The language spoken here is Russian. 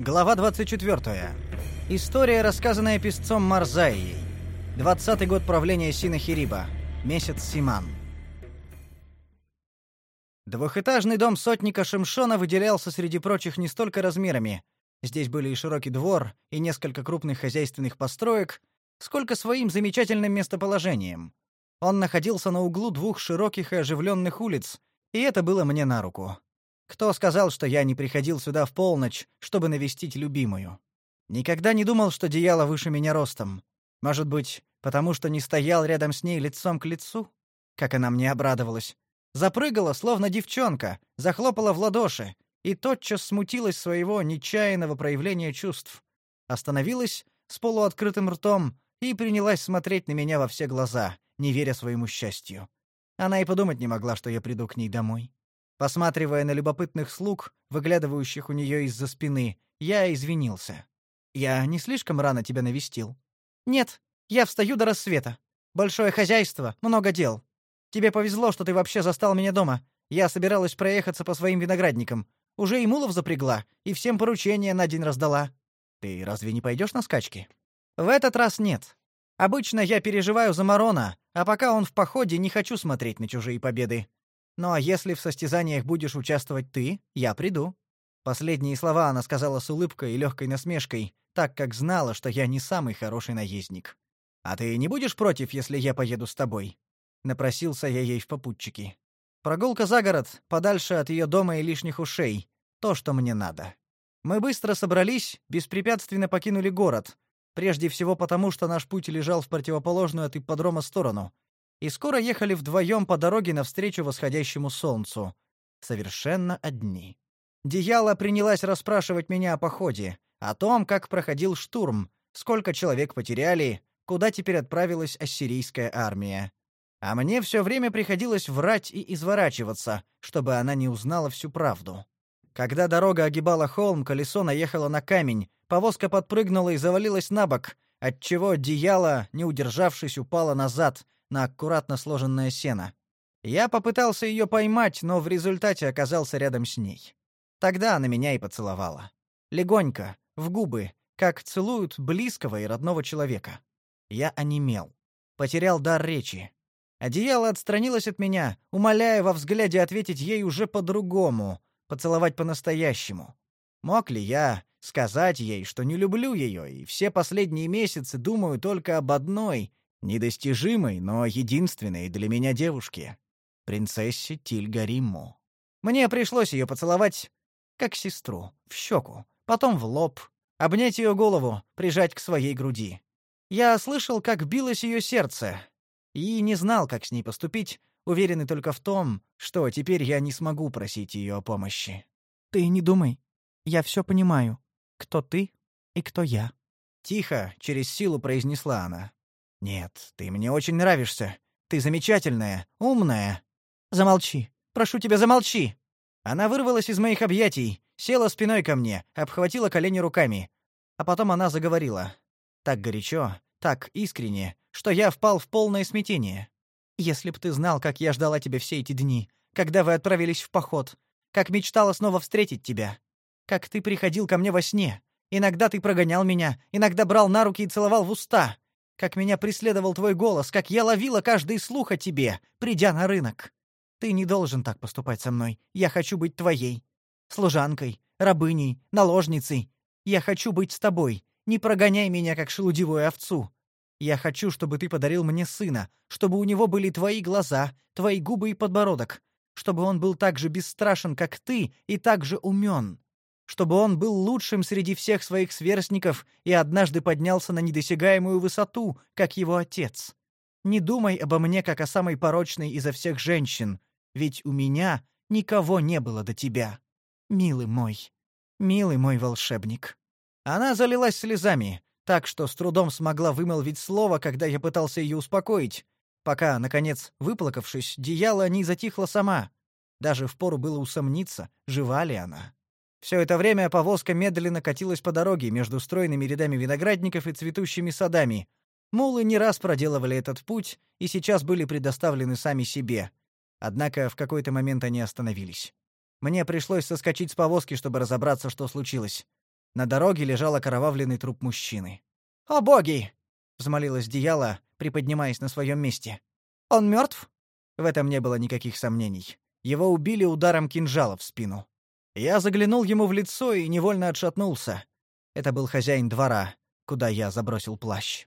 Глава 24. История, рассказанная писцом Марзаией. 20-й год правления Синахириба. Месяц Симан. Двухэтажный дом сотника Шимшона выделялся среди прочих не столько размерами. Здесь были и широкий двор, и несколько крупных хозяйственных построек, сколько своим замечательным местоположением. Он находился на углу двух широких и оживленных улиц, и это было мне на руку. Кто сказал, что я не приходил сюда в полночь, чтобы навестить любимую? Никогда не думал, что Дияла выше меня ростом. Может быть, потому что не стоял рядом с ней лицом к лицу? Как она мне обрадовалась. Запрыгала, словно девчонка, захлопала в ладоши и тотчас смутилась своего нечаянного проявления чувств. Остановилась с полуоткрытым ртом и принялась смотреть на меня во все глаза, не веря своему счастью. Она и подумать не могла, что я приду к ней домой. Посматривая на любопытных слуг, выглядывающих у нее из-за спины, я извинился. «Я не слишком рано тебя навестил?» «Нет, я встаю до рассвета. Большое хозяйство, много дел. Тебе повезло, что ты вообще застал меня дома. Я собиралась проехаться по своим виноградникам. Уже и мулов запрягла, и всем поручения на день раздала. Ты разве не пойдешь на скачки?» «В этот раз нет. Обычно я переживаю за Марона, а пока он в походе, не хочу смотреть на чужие победы. Ну а если в состязаниях будешь участвовать ты, я приду. Последние слова она сказала с улыбкой и легкой насмешкой, так как знала, что я не самый хороший наездник. А ты не будешь против, если я поеду с тобой? напросился я ей в попутчики. Прогулка за город, подальше от ее дома и лишних ушей то, что мне надо. Мы быстро собрались, беспрепятственно покинули город, прежде всего потому, что наш путь лежал в противоположную от ипподрома сторону, и скоро ехали вдвоем по дороге навстречу восходящему солнцу, совершенно одни. Дияла принялась расспрашивать меня о походе, о том, как проходил штурм, сколько человек потеряли, куда теперь отправилась ассирийская армия. А мне все время приходилось врать и изворачиваться, чтобы она не узнала всю правду. Когда дорога огибала холм, колесо наехало на камень, повозка подпрыгнула и завалилась на бок, отчего одеяло, не удержавшись, упало назад, на аккуратно сложенное сено. Я попытался ее поймать, но в результате оказался рядом с ней. Тогда она меня и поцеловала. Легонько, в губы, как целуют близкого и родного человека. Я онемел. Потерял дар речи. Одеяло отстранилось от меня, умоляя во взгляде ответить ей уже по-другому, поцеловать по-настоящему. Мог ли я сказать ей, что не люблю ее, и все последние месяцы думаю только об одной, недостижимой, но единственной для меня девушке, принцессе Тильгариму. Мне пришлось ее поцеловать как сестру, в щеку, потом в лоб, обнять ее голову, прижать к своей груди. Я слышал, как билось ее сердце, и не знал, как с ней поступить, уверенный только в том, что теперь я не смогу просить ее о помощи. Ты не думай. Я все понимаю. Кто ты и кто я. Тихо, через силу произнесла она. Нет, ты мне очень нравишься. Ты замечательная, умная. Замолчи. Прошу тебя, замолчи. Она вырвалась из моих объятий, села спиной ко мне, обхватила колени руками. А потом она заговорила. Так горячо, так искренне, что я впал в полное смятение. Если б ты знал, как я ждала тебя все эти дни, когда вы отправились в поход, как мечтала снова встретить тебя, как ты приходил ко мне во сне. Иногда ты прогонял меня, иногда брал на руки и целовал в уста. Как меня преследовал твой голос, как я ловила каждый слух о тебе, придя на рынок. Ты не должен так поступать со мной. Я хочу быть твоей. Служанкой, рабыней, наложницей. Я хочу быть с тобой. Не прогоняй меня, как шелудивую овцу. Я хочу, чтобы ты подарил мне сына, чтобы у него были твои глаза, твои губы и подбородок, чтобы он был так же бесстрашен, как ты, и так же умен чтобы он был лучшим среди всех своих сверстников и однажды поднялся на недосягаемую высоту, как его отец. Не думай обо мне как о самой порочной изо всех женщин, ведь у меня никого не было до тебя. Милый мой, милый мой волшебник. Она залилась слезами, так что с трудом смогла вымолвить слово, когда я пытался ее успокоить, пока наконец, выплакавшись, Дияла не затихла сама. Даже впору было усомниться, жива ли она. Все это время повозка медленно катилась по дороге между стройными рядами виноградников и цветущими садами. Мулы не раз проделывали этот путь и сейчас были предоставлены сами себе. Однако в какой-то момент они остановились. Мне пришлось соскочить с повозки, чтобы разобраться, что случилось. На дороге лежал окровавленный труп мужчины. «О боги!» — взмолилась Дияла, приподнимаясь на своем месте. «Он мертв?» В этом не было никаких сомнений. Его убили ударом кинжала в спину. Я заглянул ему в лицо и невольно отшатнулся. Это был хозяин двора, куда я забросил плащ.